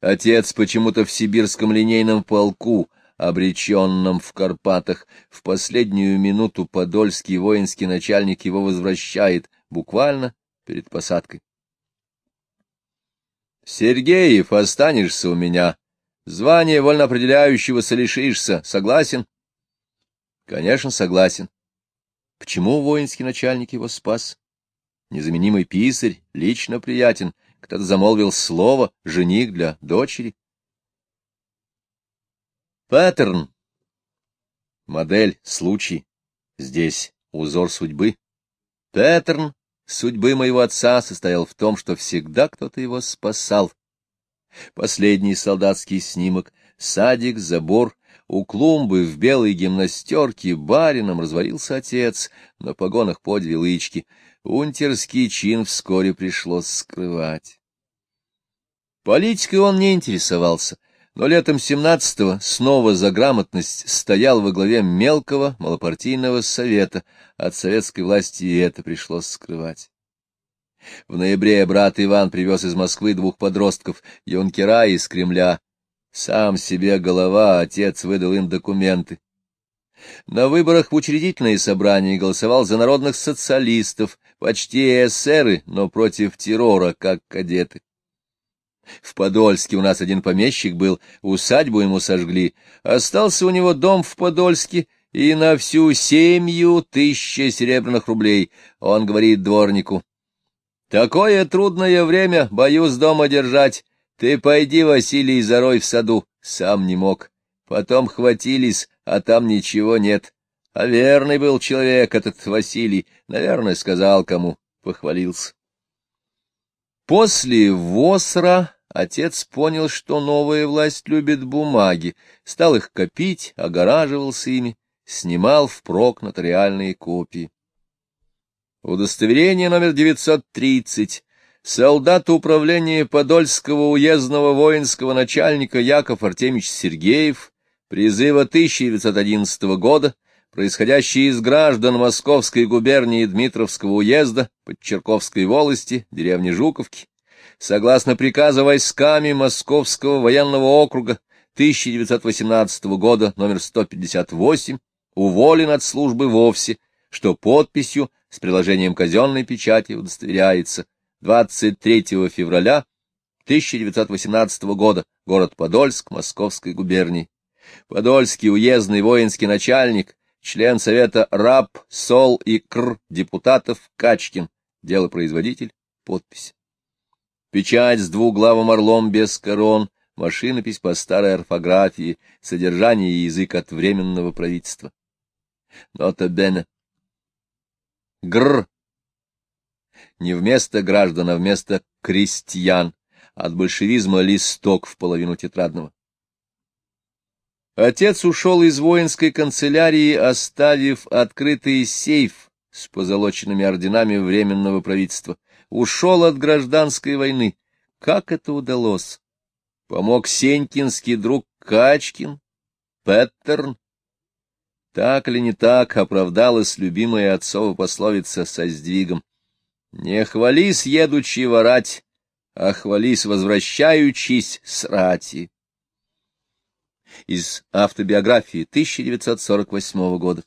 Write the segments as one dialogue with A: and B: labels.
A: Отец почему-то в сибирском линейном полку, обреченном в Карпатах, в последнюю минуту подольский воинский начальник его возвращает, буквально перед посадкой. Сергеев, останешься у меня. Звание вольноопределяющегося лишишься. Согласен? Конечно, согласен. Почему воинский начальник его спас? Незаменимый писарь, лично приятен. Кто-то замолвил слово, жених для дочери. Паттерн. Модель, случай. Здесь узор судьбы. Паттерн судьбы моего отца состоял в том, что всегда кто-то его спасал. Последний солдатский снимок, садик, забор, у клумбы в белой гимнастерке барином развалился отец, на погонах подве лычки. Унтерский чин вскоре пришлось скрывать. Политикой он не интересовался, но летом семнадцатого снова за грамотность стоял во главе мелкого малопартийного совета, от советской власти и это пришлось скрывать. В ноябре брат Иван привез из Москвы двух подростков, юнкера из Кремля. Сам себе голова, отец выдал им документы. На выборах в учредительное собрание голосовал за народных социалистов, почти эсеры, но против террора, как кадеты. В Подольске у нас один помещик был, усадьбу ему сожгли. Остался у него дом в Подольске, и на всю семью тысяча серебряных рублей. Он говорит дворнику. Такое трудное время, боюсь дома держать. Ты пойди, Василий, зарой в саду. Сам не мог. Потом хватились, а там ничего нет. А верный был человек этот Василий. Наверное, сказал кому. Похвалился. После ВОСРа отец понял, что новая власть любит бумаги, стал их копить, огораживался ими, снимал впрок нотариальные копии. Удостоверение номер 930. Солдат управления Подольского уездного воинского начальника Яков Артемьевич Сергеев, призыва 1911 года, происходящий из граждан Московской губернии Дмитровского уезда, Подчерковской волости, деревни Жуковки, согласно приказа войсками Московского военного округа 1918 года номер 158, уволен от службы вовсе, что подписью с приложением казенной печати удостоверяется 23 февраля 1918 года, город Подольск, Московской губернии. Подольский уездный воинский начальник, член Совета РАП, СОЛ и КР депутатов Качкин, делопроизводитель, подпись. Печать с двуглавым орлом без корон, машинопись по старой орфографии, содержание и язык от Временного правительства. Нота Бене. Гр. Не вместо граждан, а вместо крестьян. От большевизма листок в половину тетрадного. Отец ушел из воинской канцелярии, оставив открытый сейф с позолоченными орденами Временного правительства. Ушел от гражданской войны. Как это удалось? Помог Сенькинский друг Качкин, Петтерн, так или не так оправдалась любимая отцова пословица со сдвигом. Не хвались, едучи ворать, а хвались, возвращаючись с рати. Из автобиографии 1948 года.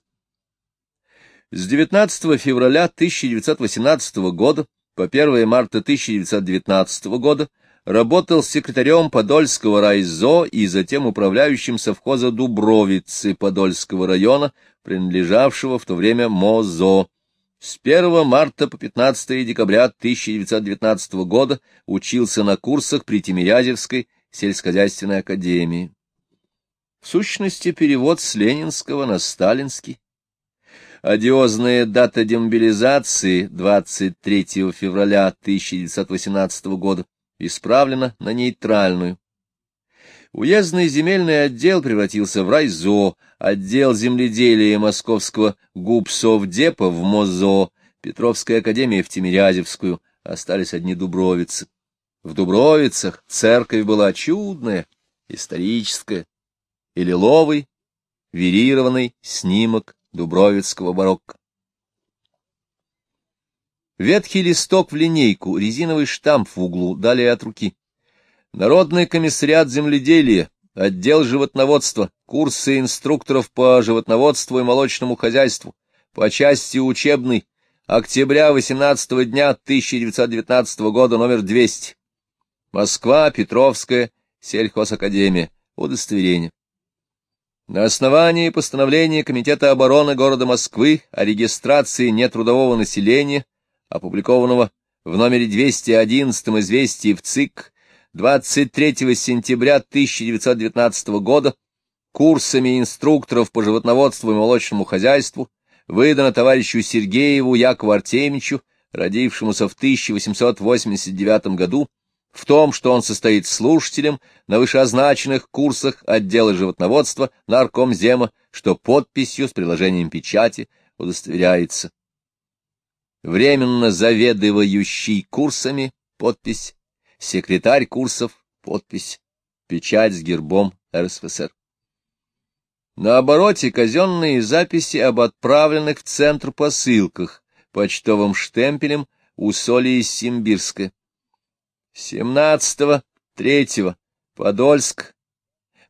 A: С 19 февраля 1918 года по 1 марта 1919 года работал секретарем Подольского райзо и затем управляющим совхоза Дубровицы Подольского района, принадлежавшего в то время МОЗО. С 1 марта по 15 декабря 1919 года учился на курсах при Тимирязевской сельскохозяйственной академии. В сущности, перевод с ленинского на сталинский. Одиозная дата демобилизации 23 февраля 1918 года исправлена на нейтральную. Уездный земельный отдел превратился в райзо, отдел земледелия московского губсовдепа в МОЗО, Петровская академия в Тимирязевскую, остались одни дубровицы. В Дубровицах церковь была чудная, историческая, и лиловый, верированный снимок дубровицкого барокко. Ветхий листок в линейку, резиновый штамп в углу, далее от руки. Народный комиссариат земледелия, отдел животноводства, курсы инструкторов по животноводству и молочному хозяйству, по части учебной, октября 18 дня 1919 года, номер 200. Москва, Петровская, сельхозакадемия, удостоверение. На основании постановления Комитета обороны города Москвы о регистрации нетрудового населения, опубликованного в номере 211 известий в ЦИК 23 сентября 1919 года, курсами инструкторов по животноводству и молочному хозяйству, выдано товарищу Сергееву Якову Артемичу, родившемуся в 1889 году, в том, что он состоит слушателем на вышеозначенных курсах отдела животноводства наркомзема, что подписью с приложением печати удостоверяется. Временно заведующий курсами подпись, секретарь курсов подпись, печать с гербом РСФСР. На обороте казенные записи об отправленных в центр посылках почтовым штемпелем у Соли Симбирска. 17-3 Подольск,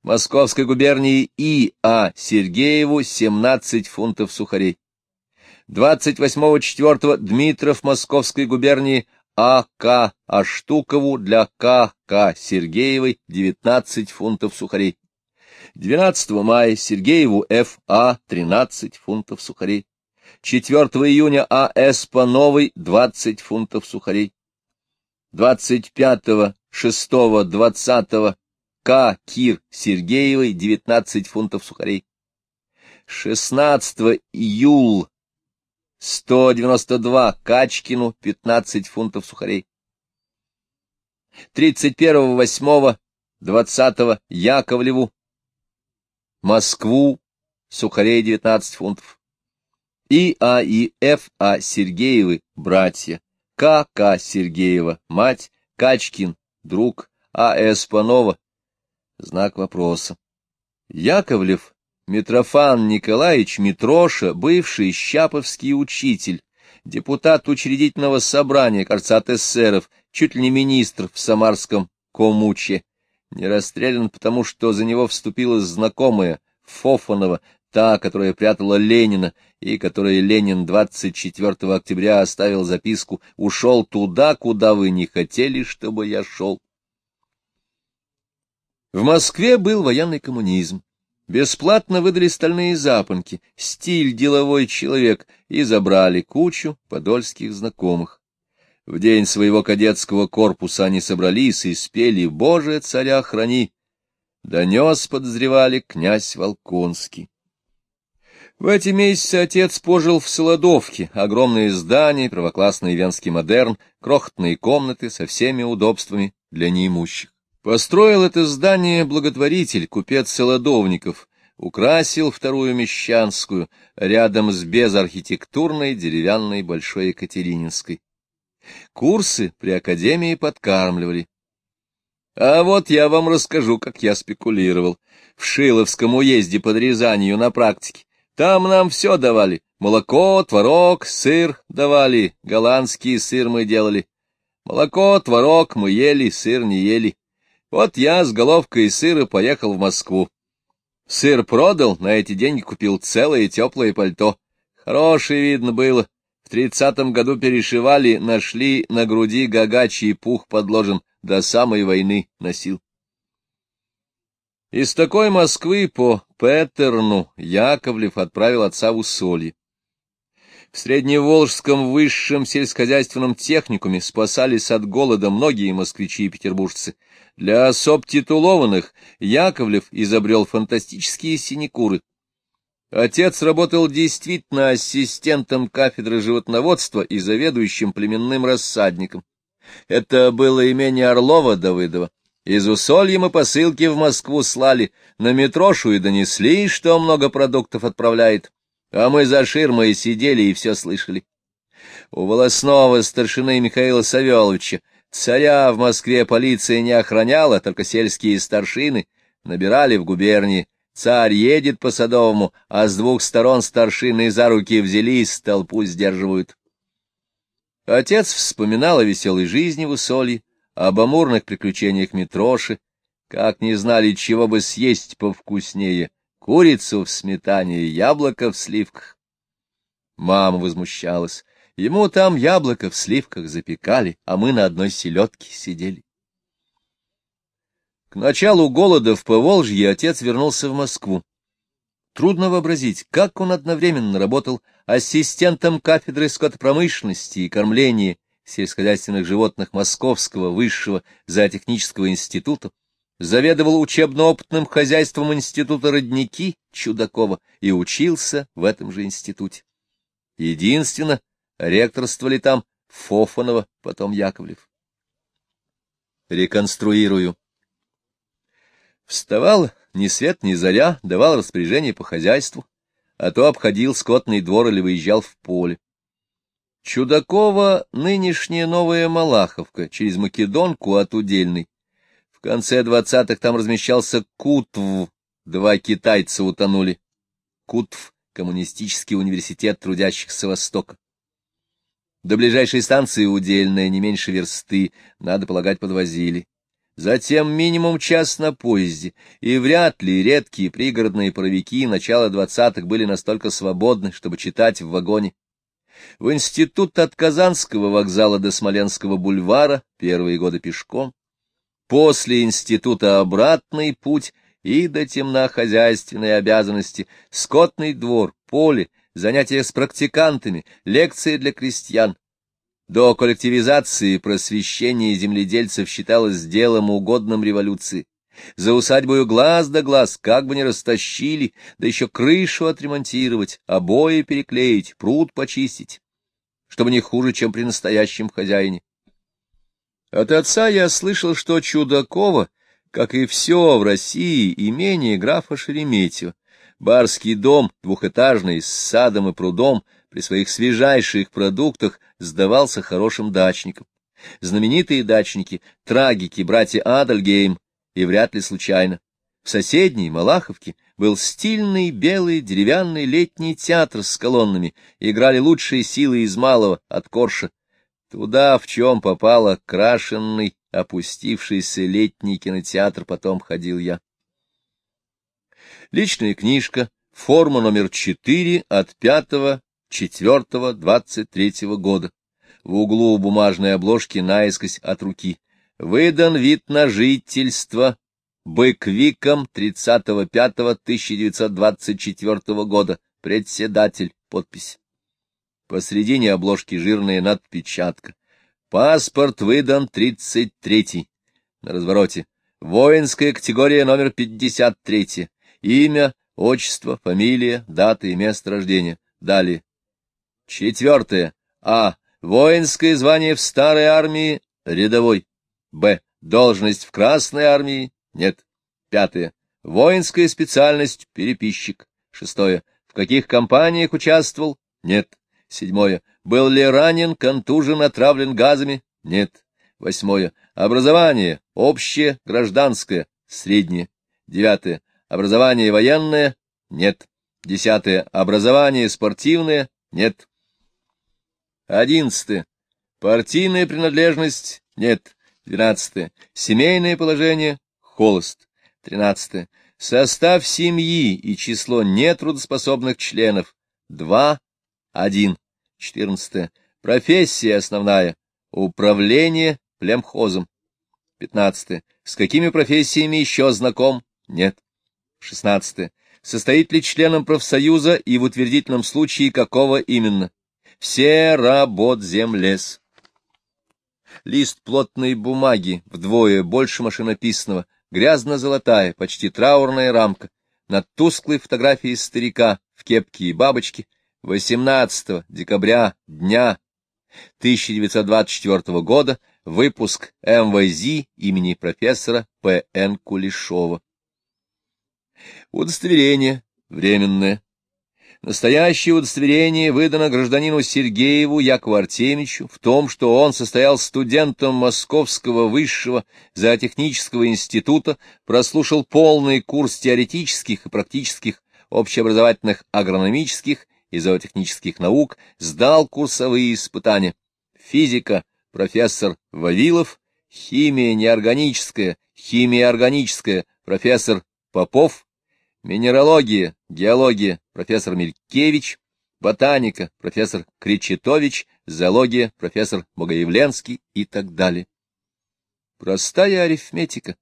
A: Московской губернии И. А. Сергееву 17 фунтов сухарей. 28-4 Дмитров Московской губернии А. К. Аштукову для К. К. Сергеевой 19 фунтов сухарей. 12 мая Сергееву Ф. А. 13 фунтов сухарей. 4 июня А. С. Пановой 20 фунтов сухарей. 25, 6, 20 К. Кир Сергеевой 19 фунтов сухарей. 16 июл 192 Качкину 15 фунтов сухарей. 31 8 20 Яковлеву Москву сухарей 19 фунтов. И А и Ф А Сергеевы братья к. К. Сергеева, мать, Качкин, друг, А. С. Панова. Знак вопроса. Яковлев Митрофан Николаевич Митроша, бывший щаповский учитель, депутат учредительного собрания, кажется, от эсеров, чуть ли не министр в Самарском Комуче, не расстрелян потому, что за него вступила знакомая Фофанова, та, которая прятала Ленина, и которой Ленин 24 октября оставил записку «Ушел туда, куда вы не хотели, чтобы я шел». В Москве был военный коммунизм. Бесплатно выдали стальные запонки, стиль деловой человек, и забрали кучу подольских знакомых. В день своего кадетского корпуса они собрались и спели «Боже, царя храни!» Донес, подозревали, князь Волконский. В эти месяцы отец пожил в Солодовке, огромные здания, первоклассный венский модерн, крохотные комнаты со всеми удобствами для неимущих. Построил это здание благотворитель, купец Солодовников, украсил вторую Мещанскую рядом с безархитектурной деревянной Большой Екатерининской. Курсы при Академии подкармливали. А вот я вам расскажу, как я спекулировал. В Шиловском уезде под Рязанью на практике там нам все давали. Молоко, творог, сыр давали. Голландский сыр мы делали. Молоко, творог мы ели, сыр не ели. Вот я с головкой сыра поехал в Москву. Сыр продал, на эти деньги купил целое теплое пальто. Хорошее видно было. В тридцатом году перешивали, нашли на груди гагачий пух подложен, до самой войны носил. Из такой Москвы по Петерну Яковлев отправил отца в Усолье. В Средневолжском высшем сельскохозяйственном техникуме спасались от голода многие москвичи и петербуржцы. Для особ титулованных Яковлев изобрел фантастические синекуры. Отец работал действительно ассистентом кафедры животноводства и заведующим племенным рассадником. Это было имение Орлова-Давыдова. Из Усолья мы посылки в Москву слали, на метрошу и донесли, что много продуктов отправляет, а мы за ширмой сидели и все слышали. У волосного старшины Михаила Савеловича царя в Москве полиция не охраняла, только сельские старшины набирали в губернии. Царь едет по Садовому, а с двух сторон старшины за руки взялись, толпу сдерживают. Отец вспоминал о веселой жизни в Усолье, об амурных приключениях Митроши, как не знали, чего бы съесть повкуснее — курицу в сметане и яблоко в сливках. Мама возмущалась. Ему там яблоко в сливках запекали, а мы на одной селедке сидели. К началу голода в Поволжье отец вернулся в Москву. Трудно вообразить, как он одновременно работал ассистентом кафедры скотопромышленности и кормления сельскохозяйственных животных Московского высшего зоотехнического института, заведовал учебно-опытным хозяйством института родники Чудакова и учился в этом же институте. Единственно, ректорствовали там Фофанова, потом Яковлев. Реконструирую. Вставал ни свет ни заря, давал распоряжение по хозяйству, а то обходил скотный двор или выезжал в поле. Чудакова — нынешняя новая Малаховка, через Македонку от Удельной. В конце двадцатых там размещался Кутв, два китайца утонули. Кутв — коммунистический университет трудящихся Востока. До ближайшей станции Удельная, не меньше версты, надо полагать, подвозили. Затем минимум час на поезде, и вряд ли редкие пригородные паровики начала двадцатых были настолько свободны, чтобы читать в вагоне. В институт от Казанского вокзала до Смоленского бульвара первые годы пешком. После института обратный путь и до темна хозяйственные обязанности, скотный двор, поле, занятия с практикантами, лекции для крестьян, до коллективизации просвещение земледельцев считалось делом угодным революции. За усадьбою глаз да глаз, как бы ни растащили, да еще крышу отремонтировать, обои переклеить, пруд почистить, чтобы не хуже, чем при настоящем хозяине. От отца я слышал, что Чудакова, как и все в России, имение графа Шереметьева, барский дом, двухэтажный, с садом и прудом, при своих свежайших продуктах сдавался хорошим дачникам. Знаменитые дачники, трагики, братья Адальгейм, и вряд ли случайно. В соседней Малаховке был стильный белый деревянный летний театр с колоннами, играли лучшие силы из малого, от Корша. Туда, в чем попало, крашенный, опустившийся летний кинотеатр, потом ходил я. Личная книжка, форма номер 4 от 5 4-23 года. В углу бумажной обложки наискось от руки. Выдан вид на жительство Быквиком 30.05.1924 года. Председатель. Подпись. Посредине обложки жирная надпечатка. Паспорт выдан 33-й. На развороте. Воинская категория номер 53. Имя, отчество, фамилия, дата и место рождения. Далее. Четвертое. А. Воинское звание в старой армии — рядовой. Б. Должность в Красной армии — нет. Пятое. Воинская специальность — переписчик. Шестое. В каких компаниях участвовал? Нет. Седьмое. Был ли ранен, контужен, отравлен газами? Нет. Восьмое. Образование. Общее, гражданское, среднее. Девятое. Образование военное? Нет. Десятое. Образование спортивное? Нет. Одиннадцатое. Партийная принадлежность — нет. Двенадцатое. Семейное положение — холост. Тринадцатое. Состав семьи и число нетрудоспособных членов — два, один. Четырнадцатое. Профессия основная — управление племхозом. Пятнадцатое. С какими профессиями еще знаком? Нет. Шестнадцатое. Состоит ли членом профсоюза и в утвердительном случае какого именно? Все работ землес. Лист плотной бумаги, вдвое больше машинописного, грязно-золотая, почти траурная рамка, над тусклой фотографией старика в кепке и бабочке 18 декабря дня 1924 года выпуск МВЗ имени профессора П.Н. Кулешова. Удостоверение временное. Настоящее удостоверение выдано гражданину Сергееву Якову Артемичу в том, что он состоял студентом Московского высшего зоотехнического института, прослушал полный курс теоретических и практических общеобразовательных агрономических и зоотехнических наук, сдал курсовые испытания. Физика профессор Вавилов, химия неорганическая, химия органическая, профессор Попов, минералогия, геология, профессор Мелькевич, ботаника, профессор Кречетович, зоология, профессор Богоявленский и так далее. Простая арифметика.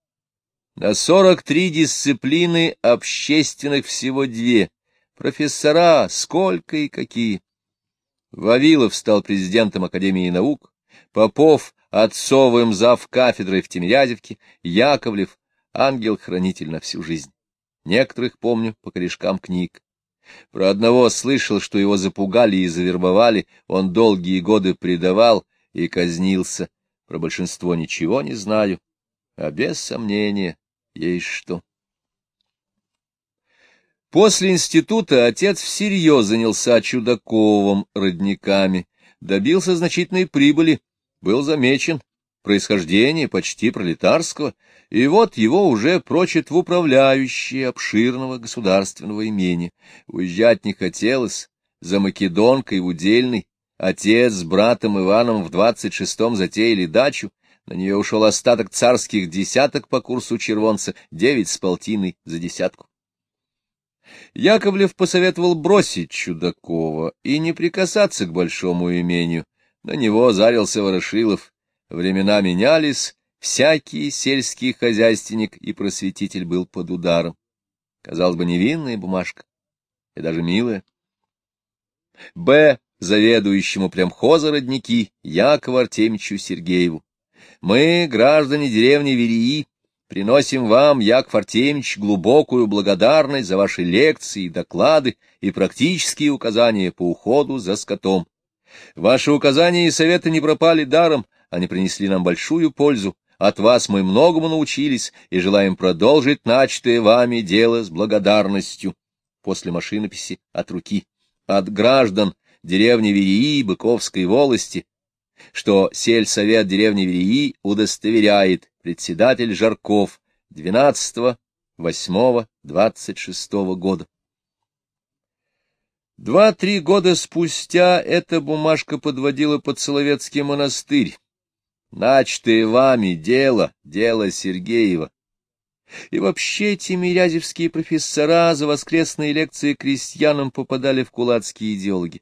A: На 43 дисциплины общественных всего две. Профессора сколько и какие. Вавилов стал президентом Академии наук, Попов — отцовым зав кафедрой в Тимирязевке, Яковлев — ангел-хранитель на всю жизнь. Некоторых помню по корешкам книг. Про одного слышал, что его запугали и завербовали, он долгие годы предавал и казнился. Про большинство ничего не знаю, а без сомнения есть что. После института отец всерьез занялся Чудаковым родниками, добился значительной прибыли, был замечен, происхождение почти пролетарского, и вот его уже прочат в управляющие обширного государственного имения. Уезжать не хотелось, за Македонкой в удельный, отец с братом Иваном в двадцать шестом затеяли дачу, на нее ушел остаток царских десяток по курсу червонца, девять с полтиной за десятку. Яковлев посоветовал бросить Чудакова и не прикасаться к большому имению. На него зарился Ворошилов. Времена менялись, всякий сельский хозяйственник и просветитель был под ударом. Казалось бы, невинная бумажка, и даже милая. Б. Заведующему племхоза родники Якову Артемьевичу Сергееву. Мы, граждане деревни Верии, приносим вам, Яков Артемьевич, глубокую благодарность за ваши лекции, доклады и практические указания по уходу за скотом. Ваши указания и советы не пропали даром, они принесли нам большую пользу. От вас мы многому научились и желаем продолжить начатое вами дело с благодарностью. После машинописи от руки. От граждан деревни Верии Быковской волости что сельсовет деревни Верии удостоверяет председатель Жарков 12-8-26 года. Два-три года спустя эта бумажка подводила под Соловецкий монастырь. Начатое вами дело, дело Сергеева. И вообще тимирязевские профессора за воскресные лекции крестьянам попадали в кулацкие идеологи.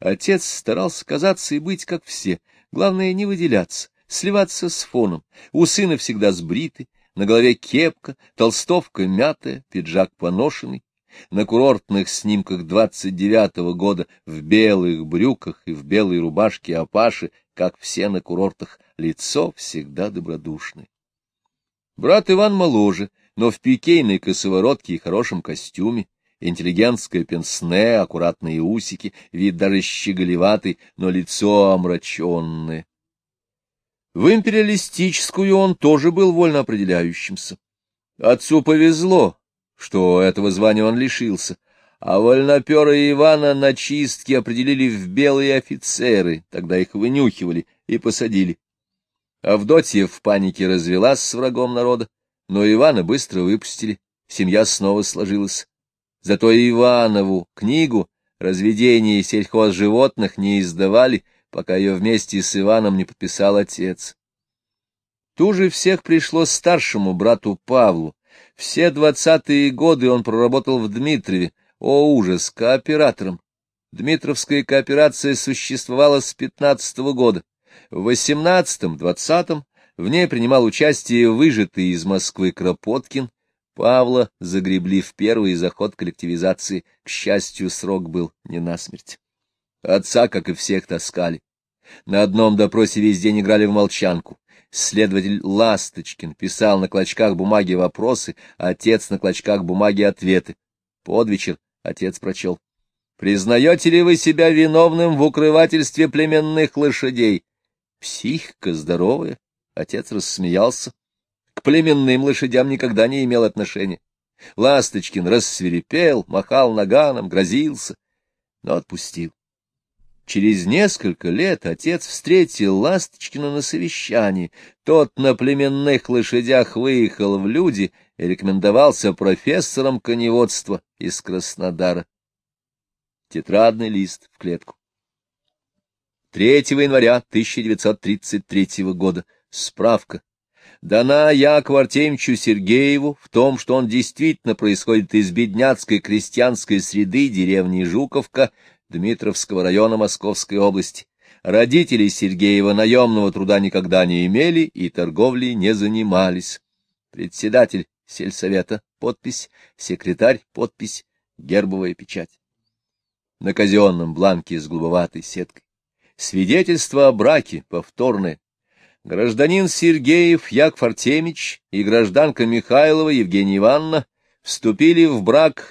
A: Отец старался казаться и быть как все, главное не выделяться, сливаться с фоном. У сына всегда сбриты, на голове кепка, толстовка мятая, пиджак поношенный. На курортных снимках двадцать девятого года в белых брюках и в белой рубашке Апаши, как все на курортах, лицо всегда добродушное. Брат Иван моложе, но в пикейной косоворотке и хорошем костюме, интеллигентское пенсне, аккуратные усики, вид даже щеголеватый, но лицо омраченное. В империалистическую он тоже был вольно определяющимся. Отцу повезло, что этого звания он лишился, а вольнопера Ивана на чистке определили в белые офицеры, тогда их вынюхивали и посадили. Авдотья в панике развелась с врагом народа, но Ивана быстро выпустили, семья снова сложилась. Зато Иванову книгу «Разведение сельхозживотных» не издавали, пока ее вместе с Иваном не подписал отец. Туже всех пришлось старшему брату Павлу. Все двадцатые годы он проработал в Дмитрове, о ужас, кооператором. Дмитровская кооперация существовала с пятнадцатого года. В восемнадцатом-двадцатом в ней принимал участие выжатый из Москвы Кропоткин, Павла загребли в первый заход коллективизации. К счастью, срок был не насмерть. Отца, как и всех, таскали. На одном допросе весь день играли в молчанку. Следователь Ласточкин писал на клочках бумаги вопросы, отец на клочках бумаги ответы. Под вечер отец прочел. «Признаете ли вы себя виновным в укрывательстве племенных лошадей?» Психика здоровая. Отец рассмеялся к племенным лошадям никогда не имел отношения. Ласточкин рассверепел, махал наганом, грозился, но отпустил. Через несколько лет отец встретил Ласточкина на совещании. Тот на племенных лошадях выехал в люди и рекомендовался профессором коневодства из Краснодара. Тетрадный лист в клетку. 3 января 1933 года Справка. Дана Якову Артемьевичу Сергееву в том, что он действительно происходит из бедняцкой крестьянской среды деревни Жуковка Дмитровского района Московской области. Родители Сергеева наемного труда никогда не имели и торговлей не занимались. Председатель сельсовета, подпись, секретарь, подпись, гербовая печать. На казенном бланке с голубоватой сеткой. Свидетельство о браке, повторное. Гражданин Сергеев Яков Артемич и гражданка Михайлова Евгения Ивановна вступили в брак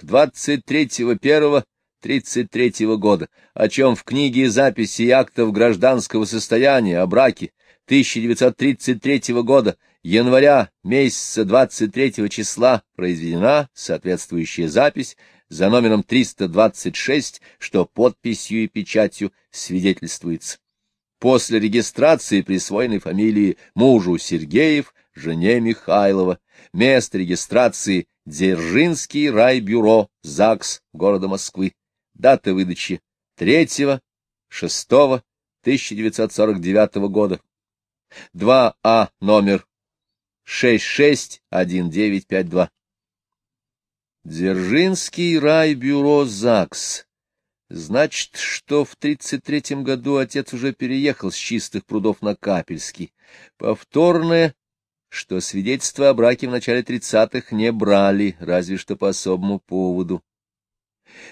A: 23.01.33 года, о чем в книге записи актов гражданского состояния о браке 1933 года января месяца 23 числа произведена соответствующая запись за номером 326, что подписью и печатью свидетельствуется. После регистрации присвоенной фамилии мужу Сергеев, жене Михайлова, место регистрации Дзержинский райбюро ЗАГС города Москвы, дата выдачи 3-6-1949 года, 2А номер 661952. Дзержинский райбюро ЗАГС. Значит, что в тридцать третьем году отец уже переехал с чистых прудов на Капельский. Повторное, что свидетельство о браке в начале тридцатых не брали, разве что по особому поводу.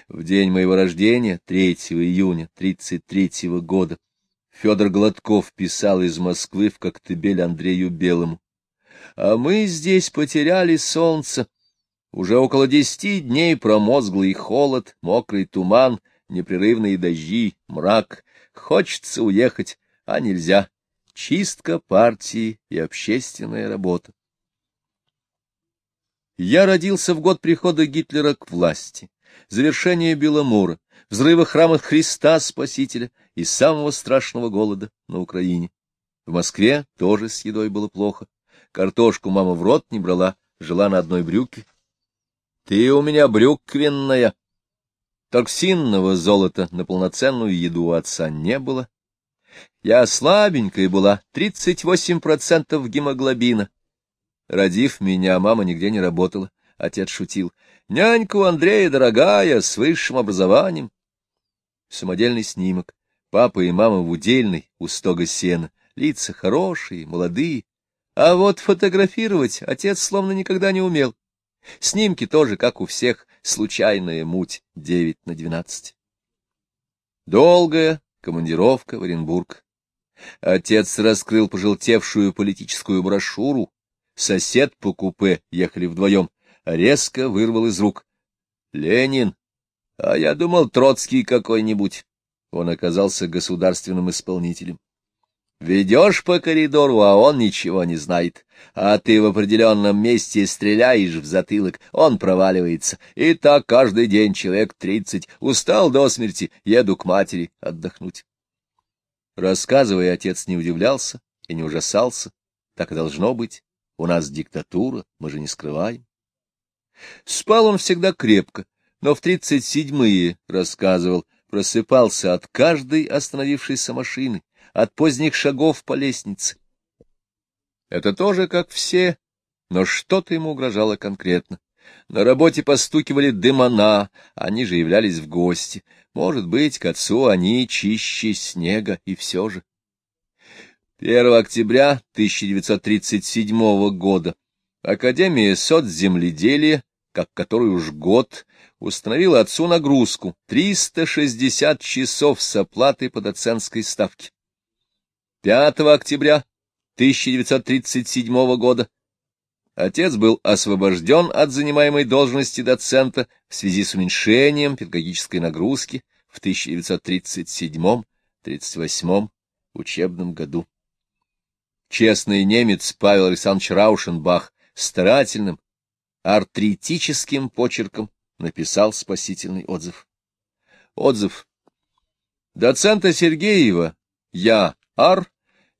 A: В день моего рождения, 3 июня тридцать третьего года, Федор Гладков писал из Москвы в Коктебель Андрею Белому. А мы здесь потеряли солнце. Уже около десяти дней промозглый холод, мокрый туман, непрерывные дожди, мрак. Хочется уехать, а нельзя. Чистка партии и общественная работа. Я родился в год прихода Гитлера к власти, завершения Беломора, взрыва храма Христа Спасителя и самого страшного голода на Украине. В Москве тоже с едой было плохо. Картошку мама в рот не брала, жила на одной брюке. — Ты у меня брюквенная. Торксинного золота на полноценную еду у отца не было. Я слабенькая была, тридцать восемь процентов гемоглобина. Родив меня, мама нигде не работала. Отец шутил. Нянька у Андрея дорогая, с высшим образованием. Самодельный снимок. Папа и мама в удельной, у стога сена. Лица хорошие, молодые, а вот фотографировать отец словно никогда не умел. Снимки тоже, как у всех, случайная муть, девять на двенадцать. Долгая командировка в Оренбург. Отец раскрыл пожелтевшую политическую брошюру. Сосед по купе, ехали вдвоем, резко вырвал из рук. Ленин, а я думал, Троцкий какой-нибудь. Он оказался государственным исполнителем. Ведешь по коридору, а он ничего не знает. А ты в определенном месте стреляешь в затылок, он проваливается. И так каждый день человек тридцать. Устал до смерти, еду к матери отдохнуть. Рассказывая, отец не удивлялся и не ужасался. Так и должно быть. У нас диктатура, мы же не скрываем. Спал он всегда крепко, но в тридцать седьмые, рассказывал, просыпался от каждой остановившейся машины от поздних шагов по лестнице. Это тоже как все, но что-то ему угрожало конкретно. На работе постукивали дымона, они же являлись в гости. Может быть, к отцу они чище снега, и все же. 1 октября 1937 года Академия соцземледелия, как который уж год, установила отцу нагрузку 360 часов с оплатой по доцентской ставке. 5 октября 1937 года отец был освобожден от занимаемой должности доцента в связи с уменьшением педагогической нагрузки в 1937-38 учебном году. Честный немец Павел Александрович Раушенбах старательным, артритическим почерком написал спасительный отзыв. Отзыв. Доцента Сергеева я, Ар,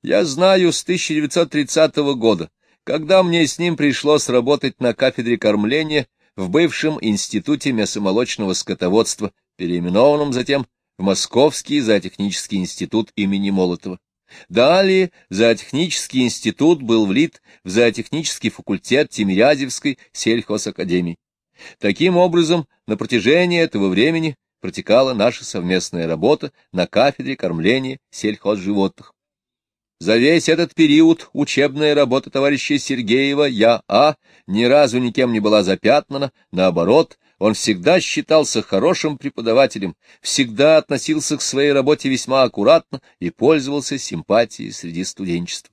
A: я знаю с 1930 года, когда мне с ним пришлось работать на кафедре кормления в бывшем Институте мясомолочного скотоводства, переименованном затем в Московский зоотехнический институт имени Молотова. Далее зоотехнический институт был влит в зоотехнический факультет Тимирязевской сельхозакадемии. Таким образом, на протяжении этого времени протекала наша совместная работа на кафедре кормления сельхозживотных. За весь этот период учебная работа товарища Сергеева Я А ни разу никем не была запятнана, наоборот, он всегда считался хорошим преподавателем, всегда относился к своей работе весьма аккуратно и пользовался симпатией среди студенчества.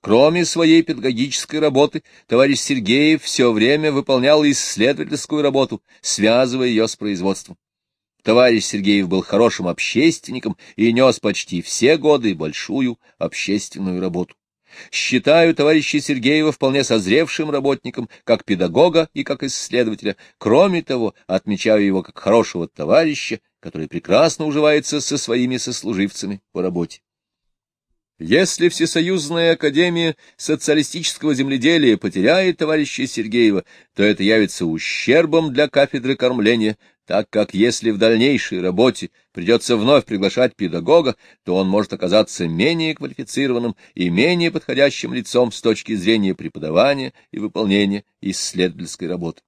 A: Кроме своей педагогической работы, товарищ Сергеев все время выполнял исследовательскую работу, связывая ее с производством. Товарищ Сергеев был хорошим общественником и нес почти все годы большую общественную работу. Считаю товарища Сергеева вполне созревшим работником, как педагога и как исследователя. Кроме того, отмечаю его как хорошего товарища, который прекрасно уживается со своими сослуживцами по работе. Если Всесоюзная Академия социалистического земледелия потеряет товарища Сергеева, то это явится ущербом для кафедры кормления, так как если в дальнейшей работе придется вновь приглашать педагога, то он может оказаться менее квалифицированным и менее подходящим лицом с точки зрения преподавания и выполнения исследовательской работы.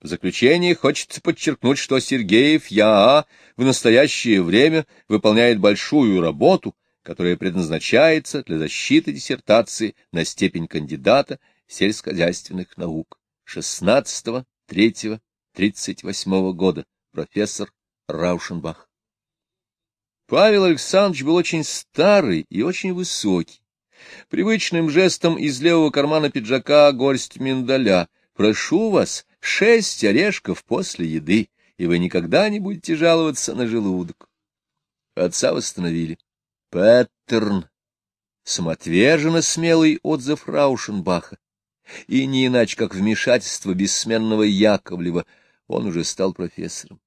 A: В заключение хочется подчеркнуть, что Сергеев ЯА в настоящее время выполняет большую работу, которая предназначается для защиты диссертации на степень кандидата сельскохозяйственных наук 16-3-38 года, профессор Раушенбах. Павел Александрович был очень старый и очень высокий. Привычным жестом из левого кармана пиджака горсть миндаля. «Прошу вас, шесть орешков после еды, и вы никогда не будете жаловаться на желудок». Отца восстановили. Паттерн. Самоотверженно смелый отзыв Раушенбаха. И не иначе, как вмешательство бессменного Яковлева, он уже стал профессором.